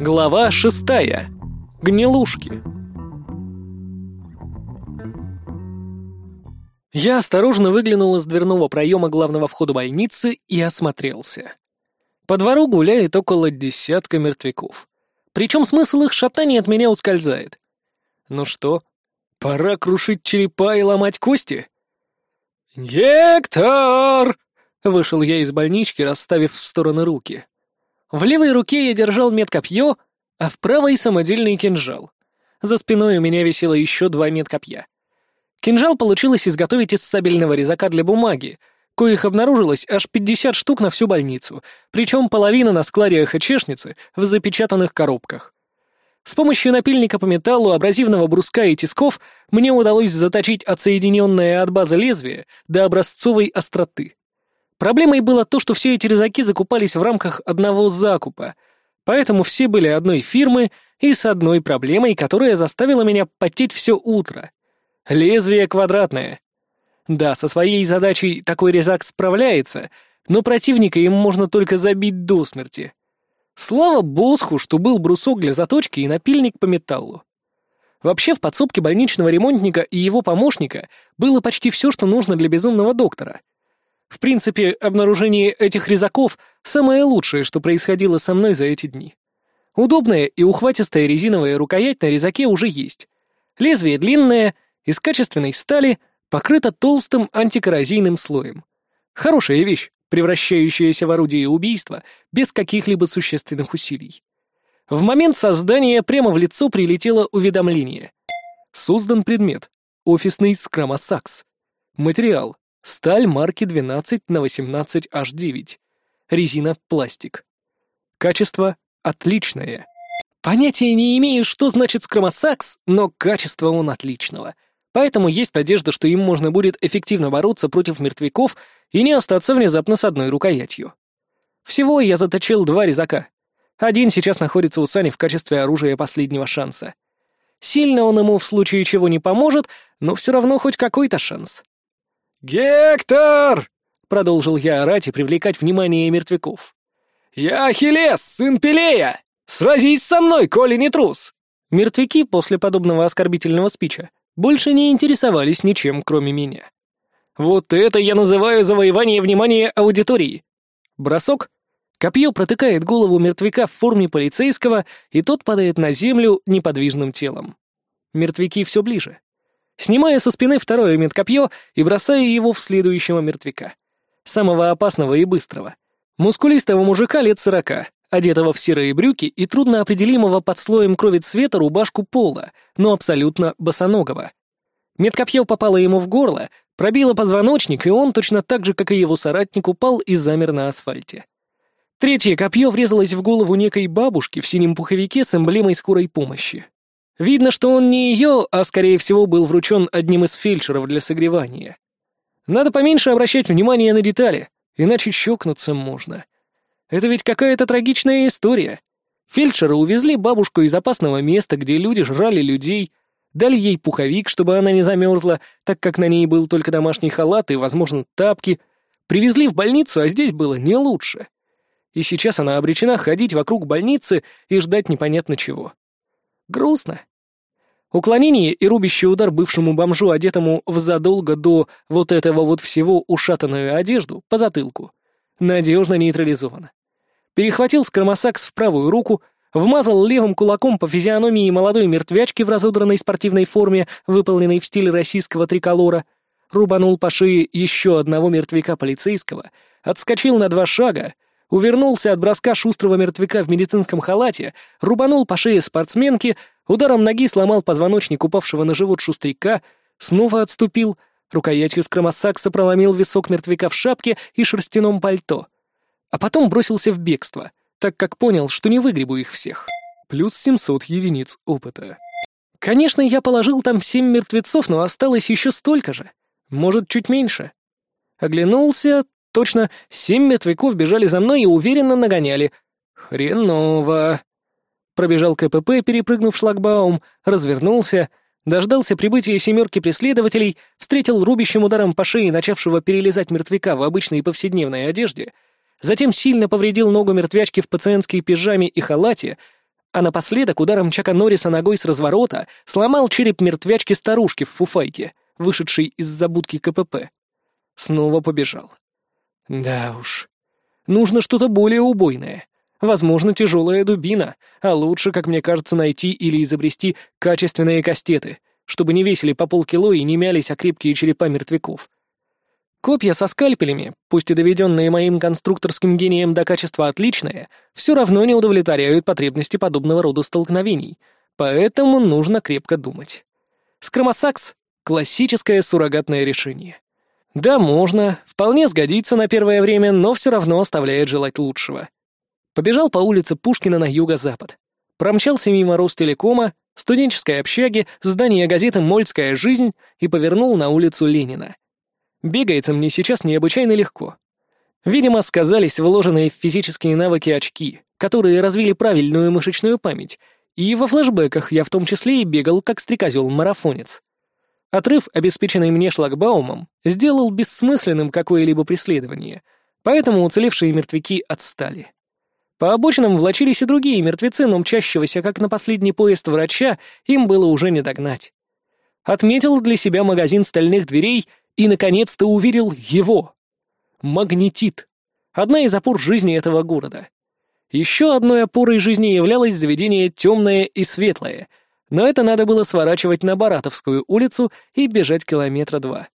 Глава шестая. Гнилушки. Я осторожно выглянул из дверного проема главного входа больницы и осмотрелся. По двору гуляет около десятка мертвяков. Причем смысл их шатания от меня ускользает. Ну что, пора крушить черепа и ломать кости? «Гектор!» — вышел я из больнички, расставив в стороны руки. В левой руке я держал медкопье, а в правой — самодельный кинжал. За спиной у меня висело еще два медкопья. Кинжал получилось изготовить из сабельного резака для бумаги, коих обнаружилось аж 50 штук на всю больницу, причем половина на складе ХЧшницы в запечатанных коробках. С помощью напильника по металлу, абразивного бруска и тисков мне удалось заточить отсоединенное от базы лезвие до образцовой остроты. Проблемой было то, что все эти резаки закупались в рамках одного закупа, поэтому все были одной фирмы и с одной проблемой, которая заставила меня потеть все утро. Лезвие квадратное. Да, со своей задачей такой резак справляется, но противника им можно только забить до смерти. Слава Босху, что был брусок для заточки и напильник по металлу. Вообще, в подсобке больничного ремонтника и его помощника было почти все, что нужно для безумного доктора. В принципе, обнаружение этих резаков — самое лучшее, что происходило со мной за эти дни. Удобная и ухватистая резиновая рукоять на резаке уже есть. Лезвие длинное, из качественной стали, покрыто толстым антикоррозийным слоем. Хорошая вещь, превращающаяся в орудие убийства без каких-либо существенных усилий. В момент создания прямо в лицо прилетело уведомление. Создан предмет. Офисный скромосакс. Материал. Сталь марки 12 на 18H9. Резина пластик. Качество отличное. Понятия не имею, что значит скромосакс, но качество он отличного. Поэтому есть надежда, что им можно будет эффективно бороться против мертвяков и не остаться внезапно с одной рукоятью. Всего я заточил два резака. Один сейчас находится у Сани в качестве оружия последнего шанса. Сильно он ему в случае чего не поможет, но все равно хоть какой-то шанс. «Гектор!» — продолжил я орать и привлекать внимание мертвяков. «Я Ахиллес, сын Пелея! Сразись со мной, коли не трус!» Мертвяки после подобного оскорбительного спича больше не интересовались ничем, кроме меня. Вот это я называю завоевание внимания аудитории. Бросок. Копье протыкает голову мертвяка в форме полицейского, и тот падает на землю неподвижным телом. Мертвяки все ближе снимая со спины второе медкопье и бросая его в следующего мертвяка. Самого опасного и быстрого. Мускулистого мужика лет сорока, одетого в серые брюки и трудно определимого под слоем крови цвета рубашку пола, но абсолютно босоногого. Медкопье попало ему в горло, пробило позвоночник, и он, точно так же, как и его соратник, упал и замер на асфальте. Третье копье врезалось в голову некой бабушки в синем пуховике с эмблемой скорой помощи. Видно, что он не ее, а, скорее всего, был вручен одним из фельдшеров для согревания. Надо поменьше обращать внимание на детали, иначе щелкнуться можно. Это ведь какая-то трагичная история. Фельдшеры увезли бабушку из опасного места, где люди жрали людей, дали ей пуховик, чтобы она не замерзла, так как на ней был только домашний халат и, возможно, тапки. Привезли в больницу, а здесь было не лучше. И сейчас она обречена ходить вокруг больницы и ждать непонятно чего. Грустно. Уклонение и рубящий удар бывшему бомжу, одетому в задолго до вот этого вот всего ушатанную одежду, по затылку, надежно нейтрализовано. Перехватил скромосакс в правую руку, вмазал левым кулаком по физиономии молодой мертвячки в разодранной спортивной форме, выполненной в стиле российского триколора, рубанул по шее еще одного мертвяка полицейского, отскочил на два шага, увернулся от броска шустрого мертвяка в медицинском халате, рубанул по шее спортсменки, Ударом ноги сломал позвоночник упавшего на живот шустряка, снова отступил, рукоятью скромосакса проломил висок мертвяка в шапке и шерстяном пальто. А потом бросился в бегство, так как понял, что не выгребу их всех. Плюс 700 единиц опыта. Конечно, я положил там семь мертвецов, но осталось еще столько же. Может, чуть меньше. Оглянулся, точно, семь мертвяков бежали за мной и уверенно нагоняли. Хреново пробежал КПП, перепрыгнув шлагбаум, развернулся, дождался прибытия семерки преследователей, встретил рубящим ударом по шее начавшего перелезать мертвяка в обычной повседневной одежде, затем сильно повредил ногу мертвячки в пациентской пижаме и халате, а напоследок ударом Чака Норриса ногой с разворота сломал череп мертвячки-старушки в фуфайке, вышедшей из забудки КПП. Снова побежал. Да уж. Нужно что-то более убойное. Возможно, тяжелая дубина, а лучше, как мне кажется, найти или изобрести качественные кастеты, чтобы не весили по полкило и не мялись о крепкие черепа мертвяков. Копья со скальпелями, пусть и доведенные моим конструкторским гением до качества отличные, все равно не удовлетворяют потребности подобного рода столкновений, поэтому нужно крепко думать. Скромосакс — классическое суррогатное решение. Да, можно, вполне сгодится на первое время, но все равно оставляет желать лучшего. Побежал по улице Пушкина на юго-запад. Промчался мимо Ростелекома, студенческой общаги, здания газеты «Мольская жизнь» и повернул на улицу Ленина. Бегается мне сейчас необычайно легко. Видимо, сказались вложенные в физические навыки очки, которые развили правильную мышечную память, и во флэшбэках я в том числе и бегал как стрекозел-марафонец. Отрыв, обеспеченный мне шлагбаумом, сделал бессмысленным какое-либо преследование, поэтому уцелевшие мертвяки отстали. По обочинам влачились и другие мертвецы, но мчащегося, как на последний поезд врача, им было уже не догнать. Отметил для себя магазин стальных дверей и, наконец-то, уверил его. Магнетит. Одна из опор жизни этого города. Еще одной опорой жизни являлось заведение темное и светлое, но это надо было сворачивать на Баратовскую улицу и бежать километра два.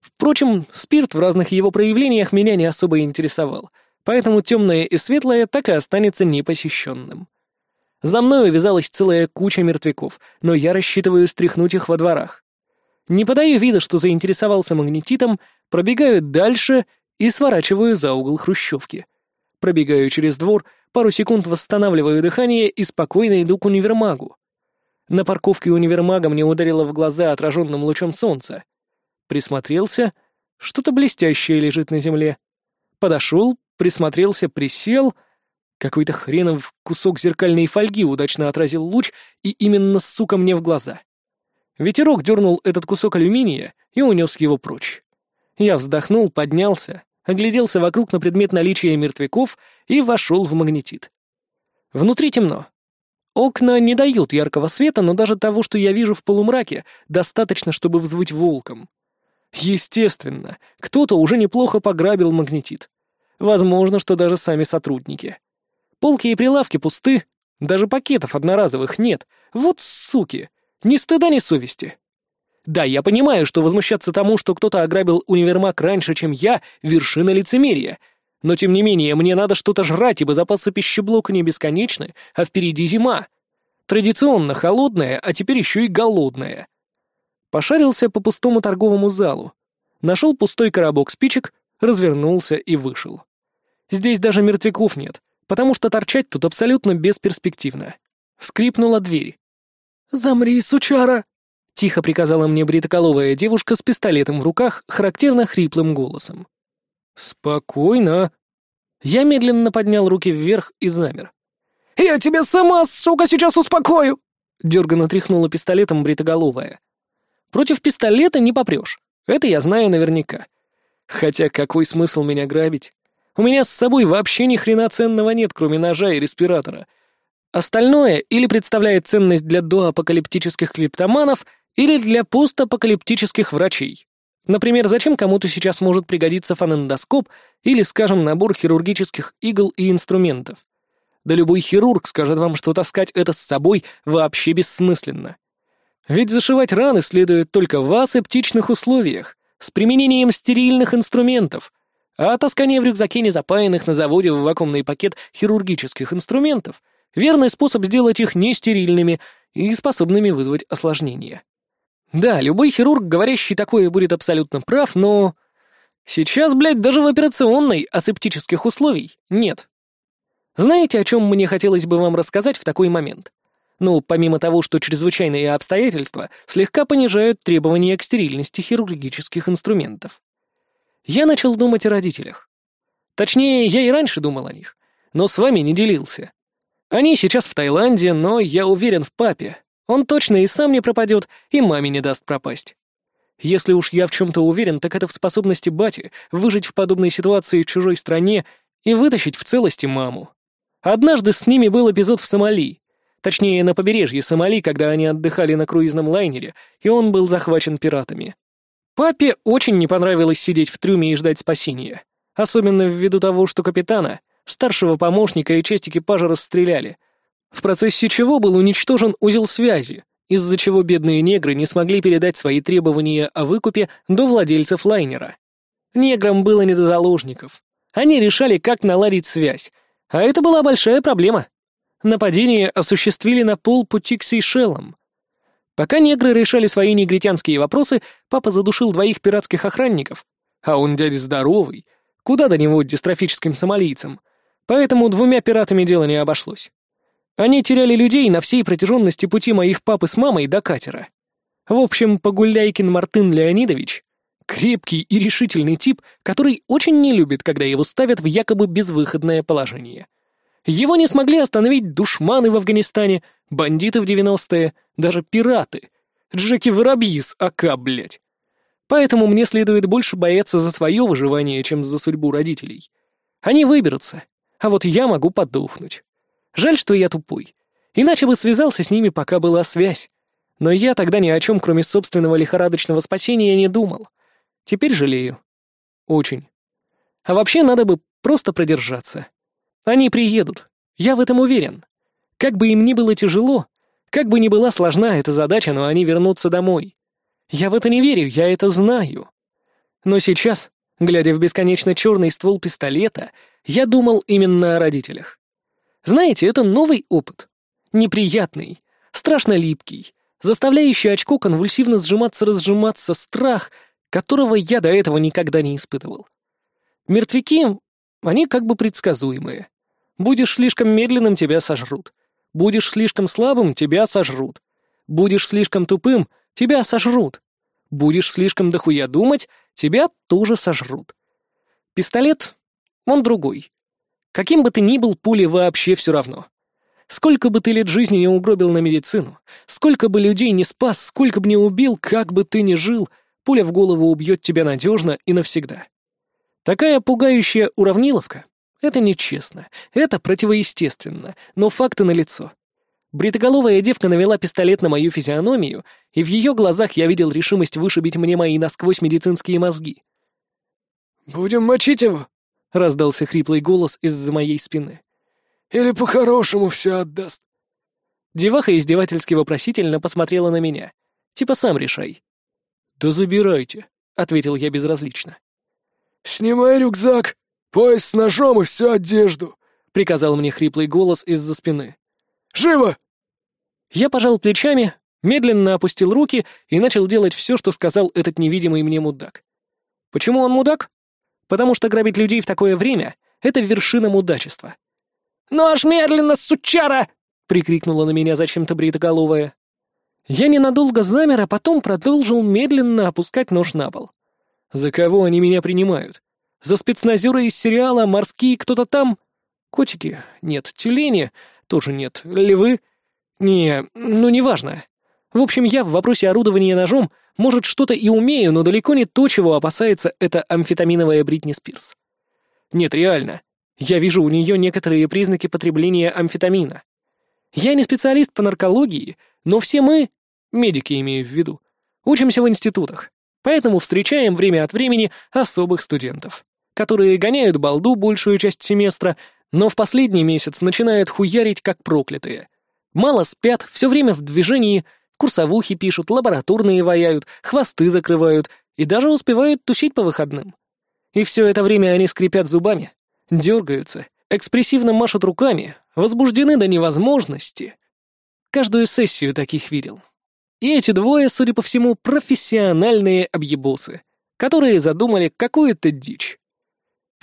Впрочем, спирт в разных его проявлениях меня не особо интересовал, поэтому темное и светлое так и останется непосещенным. За мной увязалась целая куча мертвяков, но я рассчитываю стряхнуть их во дворах. Не подаю вида, что заинтересовался магнетитом, пробегаю дальше и сворачиваю за угол хрущевки. Пробегаю через двор, пару секунд восстанавливаю дыхание и спокойно иду к универмагу. На парковке универмага мне ударило в глаза отраженным лучом солнца. Присмотрелся, что-то блестящее лежит на земле. Подошел, присмотрелся, присел. Какой-то хренов кусок зеркальной фольги удачно отразил луч, и именно, сука, мне в глаза. Ветерок дернул этот кусок алюминия и унес его прочь. Я вздохнул, поднялся, огляделся вокруг на предмет наличия мертвяков и вошел в магнетит. Внутри темно. Окна не дают яркого света, но даже того, что я вижу в полумраке, достаточно, чтобы взвыть волком. Естественно, кто-то уже неплохо пограбил магнетит. Возможно, что даже сами сотрудники. Полки и прилавки пусты, даже пакетов одноразовых нет. Вот суки! Ни стыда, ни совести. Да, я понимаю, что возмущаться тому, что кто-то ограбил универмаг раньше, чем я, вершина лицемерия. Но тем не менее, мне надо что-то жрать, ибо запасы пищеблока не бесконечны, а впереди зима. Традиционно холодная, а теперь еще и голодная. Пошарился по пустому торговому залу. Нашел пустой коробок спичек, развернулся и вышел. Здесь даже мертвяков нет, потому что торчать тут абсолютно бесперспективно. Скрипнула дверь. «Замри, сучара!» — тихо приказала мне бритоколовая девушка с пистолетом в руках, характерно хриплым голосом. «Спокойно!» Я медленно поднял руки вверх и замер. «Я тебя сама, сука, сейчас успокою!» Дерганно тряхнула пистолетом бритоголовая. «Против пистолета не попрешь. Это я знаю наверняка. Хотя какой смысл меня грабить? У меня с собой вообще ни хрена ценного нет, кроме ножа и респиратора. Остальное или представляет ценность для доапокалиптических клептоманов, или для постапокалиптических врачей. Например, зачем кому-то сейчас может пригодиться фонендоскоп или, скажем, набор хирургических игл и инструментов. Да любой хирург скажет вам, что таскать это с собой вообще бессмысленно. Ведь зашивать раны следует только в асептичных условиях, с применением стерильных инструментов, а таскание в рюкзаке незапаянных на заводе в вакуумный пакет хирургических инструментов — Верный способ сделать их нестерильными и способными вызвать осложнения. Да, любой хирург, говорящий такое, будет абсолютно прав, но... Сейчас, блядь, даже в операционной асептических условий нет. Знаете, о чем мне хотелось бы вам рассказать в такой момент? Ну, помимо того, что чрезвычайные обстоятельства слегка понижают требования к стерильности хирургических инструментов. Я начал думать о родителях. Точнее, я и раньше думал о них, но с вами не делился. Они сейчас в Таиланде, но я уверен в папе. Он точно и сам не пропадет, и маме не даст пропасть. Если уж я в чем-то уверен, так это в способности бати выжить в подобной ситуации в чужой стране и вытащить в целости маму. Однажды с ними был эпизод в Сомали. Точнее, на побережье Сомали, когда они отдыхали на круизном лайнере, и он был захвачен пиратами. Папе очень не понравилось сидеть в трюме и ждать спасения. Особенно ввиду того, что капитана, старшего помощника и часть экипажа расстреляли, в процессе чего был уничтожен узел связи, из-за чего бедные негры не смогли передать свои требования о выкупе до владельцев лайнера. Неграм было не до заложников. Они решали, как наладить связь, а это была большая проблема. Нападение осуществили на полпути к Сейшелам. Пока негры решали свои негритянские вопросы, папа задушил двоих пиратских охранников, а он дядя здоровый, куда до него дистрофическим сомалийцам, поэтому двумя пиратами дело не обошлось. Они теряли людей на всей протяженности пути моих папы с мамой до катера. В общем, Погуляйкин Мартын Леонидович — крепкий и решительный тип, который очень не любит, когда его ставят в якобы безвыходное положение. Его не смогли остановить душманы в Афганистане, бандиты в 90-е, даже пираты. Джеки Воробьи с АК, блядь. Поэтому мне следует больше бояться за свое выживание, чем за судьбу родителей. Они выберутся, а вот я могу подохнуть. Жаль, что я тупой. Иначе бы связался с ними, пока была связь. Но я тогда ни о чем, кроме собственного лихорадочного спасения, не думал. Теперь жалею. Очень. А вообще надо бы просто продержаться. Они приедут. Я в этом уверен. Как бы им ни было тяжело, как бы ни была сложна эта задача, но они вернутся домой. Я в это не верю, я это знаю. Но сейчас, глядя в бесконечно черный ствол пистолета, я думал именно о родителях. Знаете, это новый опыт. Неприятный, страшно липкий, заставляющий очко конвульсивно сжиматься-разжиматься страх, которого я до этого никогда не испытывал. Мертвяки, они как бы предсказуемые. Будешь слишком медленным — тебя сожрут. Будешь слишком слабым — тебя сожрут. Будешь слишком тупым — тебя сожрут. Будешь слишком дохуя думать — тебя тоже сожрут. Пистолет, он другой. Каким бы ты ни был, пуле вообще все равно. Сколько бы ты лет жизни не угробил на медицину, сколько бы людей не спас, сколько бы не убил, как бы ты ни жил, пуля в голову убьет тебя надежно и навсегда. Такая пугающая уравниловка — это нечестно, это противоестественно, но факты налицо. Бритоголовая девка навела пистолет на мою физиономию, и в ее глазах я видел решимость вышибить мне мои насквозь медицинские мозги. «Будем мочить его?» — раздался хриплый голос из-за моей спины. «Или по-хорошему все отдаст?» Деваха издевательски вопросительно посмотрела на меня. Типа сам решай. «Да забирайте», — ответил я безразлично. «Снимай рюкзак, пояс с ножом и всю одежду», — приказал мне хриплый голос из-за спины. «Живо!» Я пожал плечами, медленно опустил руки и начал делать все, что сказал этот невидимый мне мудак. Почему он мудак? потому что грабить людей в такое время — это вершина мудачества. «Ну аж медленно, сучара!» — прикрикнула на меня зачем-то бритоголовая. Я ненадолго замер, а потом продолжил медленно опускать нож на пол. За кого они меня принимают? За спецназера из сериала «Морские кто-то там»? Котики? Нет. Тюлени? Тоже нет. Львы? Не, ну неважно. В общем, я в вопросе орудования ножом, может, что-то и умею, но далеко не то, чего опасается эта амфетаминовая Бритни Спирс. Нет, реально. Я вижу у нее некоторые признаки потребления амфетамина. Я не специалист по наркологии, но все мы, медики имею в виду, учимся в институтах, поэтому встречаем время от времени особых студентов, которые гоняют балду большую часть семестра, но в последний месяц начинают хуярить как проклятые. Мало спят, все время в движении — Курсовухи пишут, лабораторные ваяют, хвосты закрывают и даже успевают тусить по выходным. И все это время они скрипят зубами, дергаются, экспрессивно машут руками, возбуждены до невозможности. Каждую сессию таких видел. И эти двое, судя по всему, профессиональные объебосы, которые задумали какую-то дичь.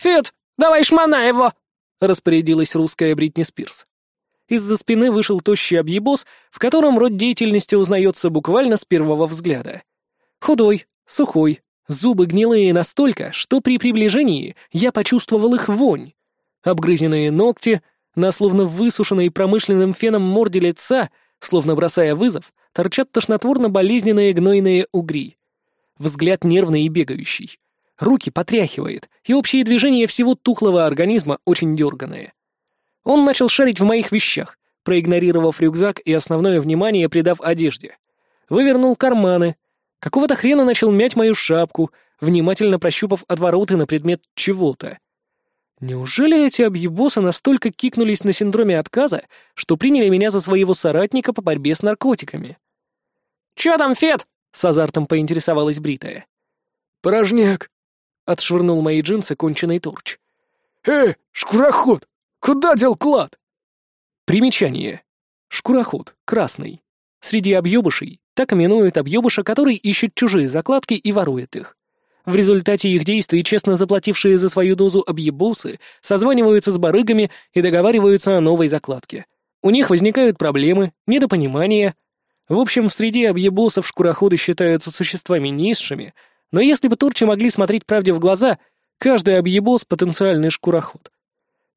«Фет, давай шмана его!» — распорядилась русская Бритни Спирс. Из-за спины вышел тощий объебос, в котором род деятельности узнается буквально с первого взгляда. Худой, сухой, зубы гнилые настолько, что при приближении я почувствовал их вонь. Обгрызенные ногти, на словно высушенной промышленным феном морде лица, словно бросая вызов, торчат тошнотворно-болезненные гнойные угри. Взгляд нервный и бегающий. Руки потряхивает, и общие движения всего тухлого организма очень дерганые. Он начал шарить в моих вещах, проигнорировав рюкзак и основное внимание придав одежде. Вывернул карманы. Какого-то хрена начал мять мою шапку, внимательно прощупав отвороты на предмет чего-то. Неужели эти объебосы настолько кикнулись на синдроме отказа, что приняли меня за своего соратника по борьбе с наркотиками? «Чё там, Фет?» — с азартом поинтересовалась Бритая. «Порожняк!» — отшвырнул мои джинсы конченый торч. «Э, шкуроход! Куда дел клад?» Примечание. Шкуроход, красный. Среди объебышей так именуют объебыша, который ищет чужие закладки и ворует их. В результате их действий честно заплатившие за свою дозу объебусы созваниваются с барыгами и договариваются о новой закладке. У них возникают проблемы, недопонимания. В общем, в среде объебусов шкуроходы считаются существами низшими, но если бы турчи могли смотреть правде в глаза, каждый объебос — потенциальный шкуроход.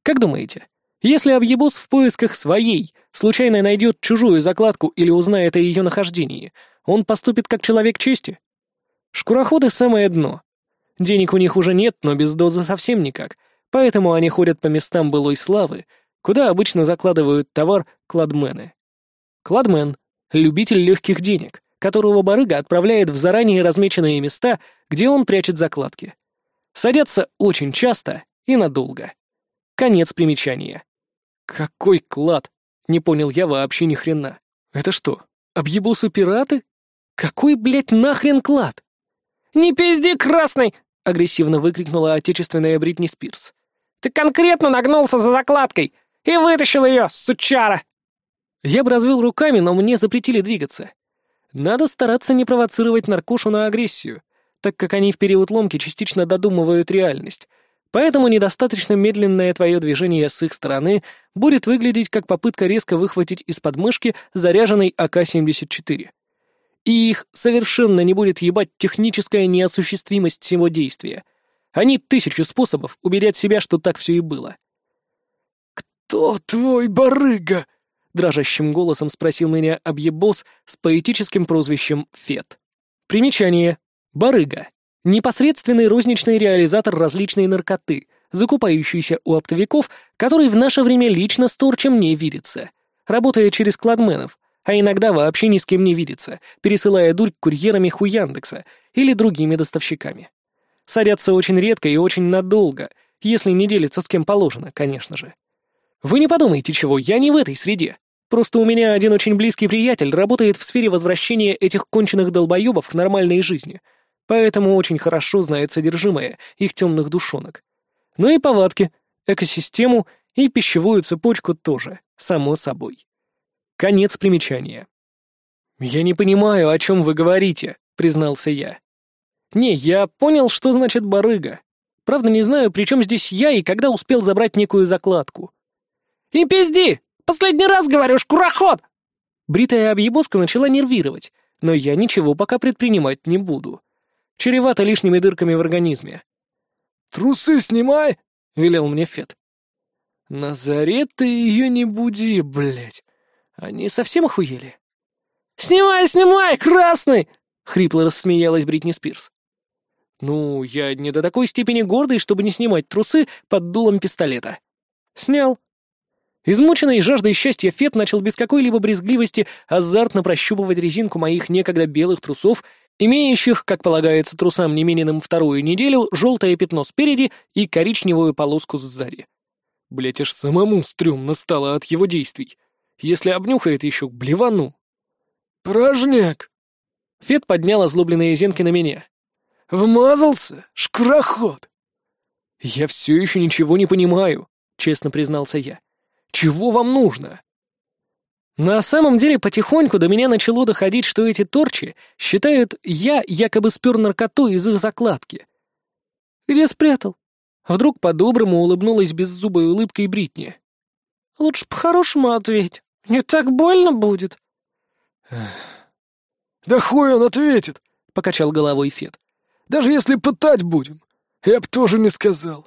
Как думаете, если объебос в поисках своей случайно найдет чужую закладку или узнает о ее нахождении, он поступит как человек чести? Шкуроходы — самое дно. Денег у них уже нет, но без дозы совсем никак, поэтому они ходят по местам былой славы, куда обычно закладывают товар кладмены. Кладмен — любитель легких денег, которого барыга отправляет в заранее размеченные места, где он прячет закладки. Садятся очень часто и надолго. Конец примечания. Какой клад? Не понял я вообще ни хрена. Это что, объебусы-пираты? Какой, блядь, нахрен клад? «Не пизди, красный!» — агрессивно выкрикнула отечественная Бритни Спирс. «Ты конкретно нагнулся за закладкой и вытащил ее, сучара!» Я бы развел руками, но мне запретили двигаться. Надо стараться не провоцировать наркошу на агрессию, так как они в период ломки частично додумывают реальность, поэтому недостаточно медленное твое движение с их стороны будет выглядеть как попытка резко выхватить из подмышки заряженный АК-74 и их совершенно не будет ебать техническая неосуществимость всего действия. Они тысячу способов убедят себя, что так все и было. «Кто твой барыга?» — дрожащим голосом спросил меня объебос с поэтическим прозвищем Фет. Примечание. Барыга. Непосредственный розничный реализатор различной наркоты, закупающийся у оптовиков, который в наше время лично с торчем не видится, работая через кладменов, а иногда вообще ни с кем не видится, пересылая дурь курьерами Хуяндекса или другими доставщиками. Садятся очень редко и очень надолго, если не делятся с кем положено, конечно же. Вы не подумайте чего, я не в этой среде. Просто у меня один очень близкий приятель работает в сфере возвращения этих конченых долбоебов к нормальной жизни, поэтому очень хорошо знает содержимое их темных душонок. Ну и повадки, экосистему и пищевую цепочку тоже, само собой. Конец примечания. «Я не понимаю, о чем вы говорите», — признался я. «Не, я понял, что значит барыга. Правда, не знаю, при чем здесь я и когда успел забрать некую закладку». «Не пизди! Последний раз говорю, шкуроход!» Бритая объебоска начала нервировать, но я ничего пока предпринимать не буду. Чревато лишними дырками в организме. «Трусы снимай!» — велел мне Фет. «Назарет ты ее не буди, блядь!» Они совсем охуели? «Снимай, снимай, красный!» — хрипло рассмеялась Бритни Спирс. «Ну, я не до такой степени гордый, чтобы не снимать трусы под дулом пистолета». «Снял». Измученный жаждой счастья Фет начал без какой-либо брезгливости азартно прощупывать резинку моих некогда белых трусов, имеющих, как полагается трусам немененным вторую неделю, желтое пятно спереди и коричневую полоску сзади. Блять, аж самому стрёмно стало от его действий. Если обнюхает еще, блевану. «Порожняк!» Фет поднял озлобленные зенки на меня. «Вмазался? Шкуроход!» «Я все еще ничего не понимаю», — честно признался я. «Чего вам нужно?» На самом деле потихоньку до меня начало доходить, что эти торчи считают, я якобы спер наркоту из их закладки. «Где спрятал?» Вдруг по-доброму улыбнулась беззубой улыбкой Бритни. «Лучше по-хорошему ответь. Не так больно будет?» «Да хуй он ответит!» — покачал головой Фет. «Даже если пытать будем, я б тоже не сказал».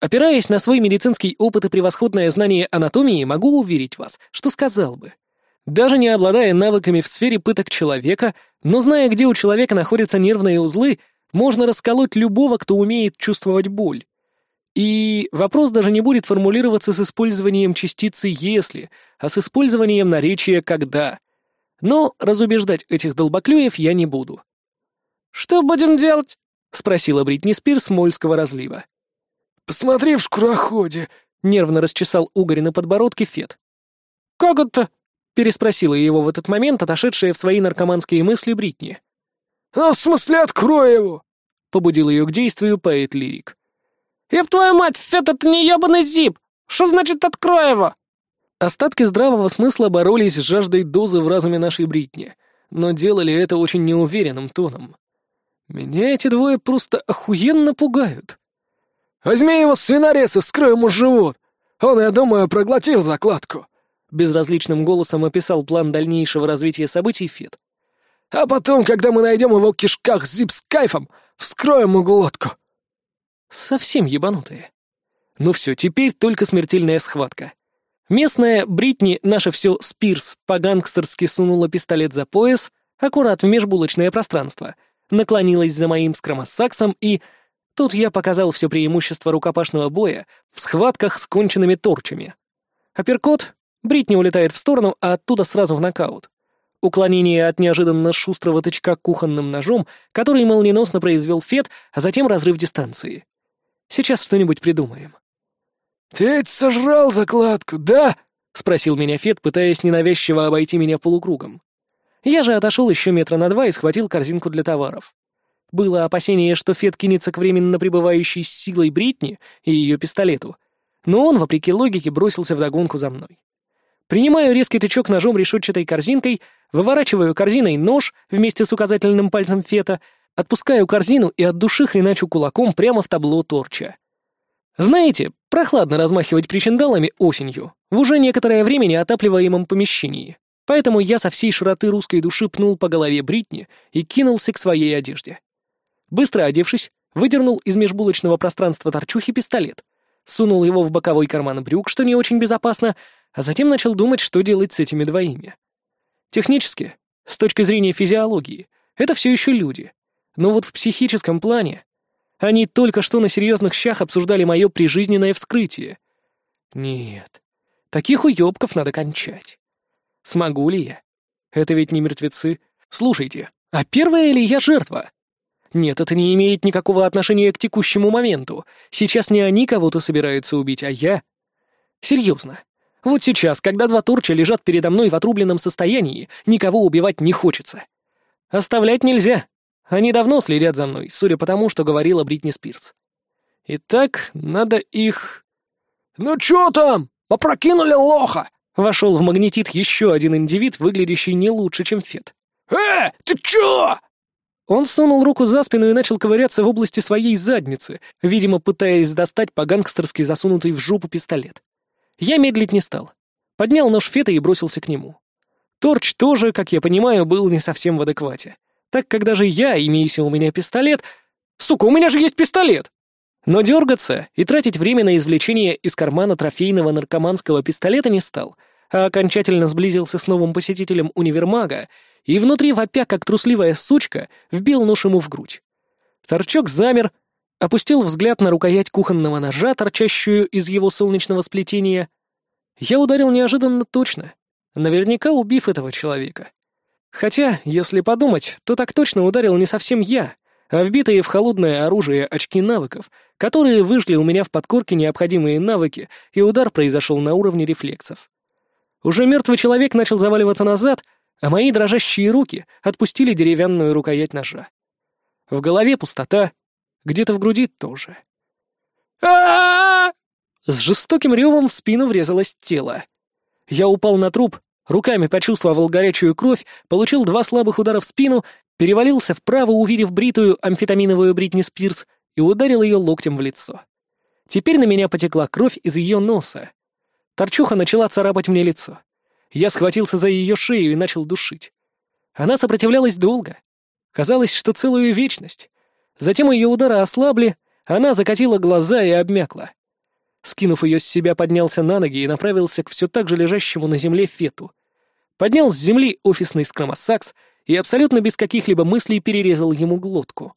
Опираясь на свой медицинский опыт и превосходное знание анатомии, могу уверить вас, что сказал бы. Даже не обладая навыками в сфере пыток человека, но зная, где у человека находятся нервные узлы, можно расколоть любого, кто умеет чувствовать боль. И вопрос даже не будет формулироваться с использованием частицы «если», а с использованием наречия «когда». Но разубеждать этих долбоклюев я не буду. «Что будем делать?» — спросила Бритни Спирс Мольского разлива. «Посмотри в шкуроходе», — нервно расчесал угорь на подбородке Фет. «Как это?» — переспросила его в этот момент отошедшая в свои наркоманские мысли Бритни. «А в смысле, открой его!» — побудил ее к действию поэт-лирик. «Еб твою мать, Фет, это не ебаный зип! Что значит «открой его»?» Остатки здравого смысла боролись с жаждой дозы в разуме нашей Бритни, но делали это очень неуверенным тоном. Меня эти двое просто охуенно пугают. «Возьми его свинорез и вскрой ему живот! Он, я думаю, проглотил закладку!» Безразличным голосом описал план дальнейшего развития событий Фет. «А потом, когда мы найдем его в кишках зип с кайфом, вскроем ему глотку!» Совсем ебанутые. Ну все, теперь только смертельная схватка. Местная Бритни, наше все Спирс, по-гангстерски сунула пистолет за пояс, аккурат в межбулочное пространство, наклонилась за моим скромосаксом и... Тут я показал все преимущество рукопашного боя в схватках с конченными торчами. Апперкот, Бритни улетает в сторону, а оттуда сразу в нокаут. Уклонение от неожиданно шустрого тычка кухонным ножом, который молниеносно произвел Фет, а затем разрыв дистанции. Сейчас что-нибудь придумаем. «Ты ведь сожрал закладку, да?» — спросил меня Фет, пытаясь ненавязчиво обойти меня полукругом. Я же отошел еще метра на два и схватил корзинку для товаров. Было опасение, что Фет кинется к временно пребывающей с силой Бритни и ее пистолету, но он, вопреки логике, бросился вдогонку за мной. Принимаю резкий тычок ножом решетчатой корзинкой, выворачиваю корзиной нож вместе с указательным пальцем Фета, отпускаю корзину и от души хреначу кулаком прямо в табло торча. Знаете, прохладно размахивать причиндалами осенью, в уже некоторое время неотапливаемом помещении. Поэтому я со всей широты русской души пнул по голове Бритни и кинулся к своей одежде. Быстро одевшись, выдернул из межбулочного пространства торчухи пистолет, сунул его в боковой карман брюк, что не очень безопасно, а затем начал думать, что делать с этими двоими. Технически, с точки зрения физиологии, это все еще люди. Но вот в психическом плане они только что на серьезных щах обсуждали мое прижизненное вскрытие. Нет, таких уебков надо кончать. Смогу ли я? Это ведь не мертвецы. Слушайте, а первая ли я жертва? Нет, это не имеет никакого отношения к текущему моменту. Сейчас не они кого-то собираются убить, а я. Серьезно. Вот сейчас, когда два турча лежат передо мной в отрубленном состоянии, никого убивать не хочется. Оставлять нельзя. Они давно следят за мной, судя по тому, что говорила Бритни Спирс. Итак, надо их... «Ну чё там? Попрокинули лоха!» Вошел в магнетит еще один индивид, выглядящий не лучше, чем Фет. «Э, ты чё?» Он сунул руку за спину и начал ковыряться в области своей задницы, видимо, пытаясь достать по-гангстерски засунутый в жопу пистолет. Я медлить не стал. Поднял нож Фета и бросился к нему. Торч тоже, как я понимаю, был не совсем в адеквате. Так когда же я, имеется у меня пистолет... Сука, у меня же есть пистолет! Но дергаться и тратить время на извлечение из кармана трофейного наркоманского пистолета не стал, а окончательно сблизился с новым посетителем универмага и внутри вопя, как трусливая сучка, вбил нож ему в грудь. Торчок замер, опустил взгляд на рукоять кухонного ножа, торчащую из его солнечного сплетения. Я ударил неожиданно точно, наверняка убив этого человека. Хотя, если подумать, то так точно ударил не совсем я, а вбитые в холодное оружие очки навыков, которые выжгли у меня в подкорке необходимые навыки, и удар произошел на уровне рефлексов. Уже мертвый человек начал заваливаться назад, а мои дрожащие руки отпустили деревянную рукоять ножа. В голове пустота, где-то в груди тоже. а С жестоким ревом в спину врезалось тело. Я упал на труп, руками почувствовал горячую кровь, получил два слабых удара в спину, перевалился вправо, увидев бритую амфетаминовую Бритни Спирс, и ударил ее локтем в лицо. Теперь на меня потекла кровь из ее носа. Торчуха начала царапать мне лицо. Я схватился за ее шею и начал душить. Она сопротивлялась долго. Казалось, что целую вечность. Затем ее удары ослабли, она закатила глаза и обмякла. Скинув ее с себя, поднялся на ноги и направился к все так же лежащему на земле Фету. Поднял с земли офисный скромосакс и абсолютно без каких-либо мыслей перерезал ему глотку.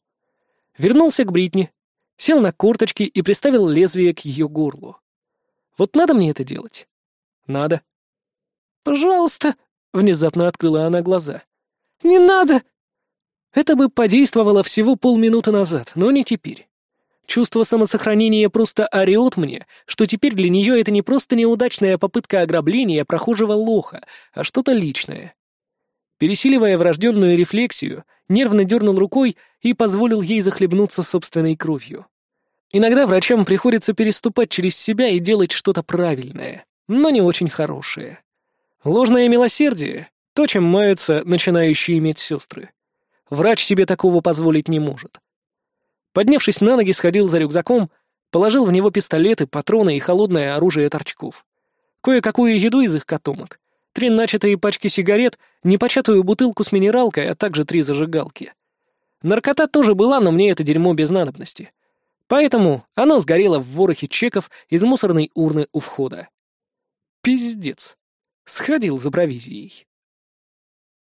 Вернулся к Бритни. Сел на корточки и приставил лезвие к ее горлу. Вот надо мне это делать? Надо. «Пожалуйста!» — внезапно открыла она глаза. «Не надо!» Это бы подействовало всего полминуты назад, но не теперь. Чувство самосохранения просто орет мне, что теперь для нее это не просто неудачная попытка ограбления прохожего лоха, а что-то личное. Пересиливая врожденную рефлексию, нервно дернул рукой и позволил ей захлебнуться собственной кровью. Иногда врачам приходится переступать через себя и делать что-то правильное, но не очень хорошее. Ложное милосердие — то, чем маются начинающие медсестры. Врач себе такого позволить не может. Поднявшись на ноги, сходил за рюкзаком, положил в него пистолеты, патроны и холодное оружие торчков. Кое-какую еду из их котомок. Три начатые пачки сигарет, непочатую бутылку с минералкой, а также три зажигалки. Наркота тоже была, но мне это дерьмо без надобности. Поэтому оно сгорело в ворохе чеков из мусорной урны у входа. Пиздец. Сходил за провизией.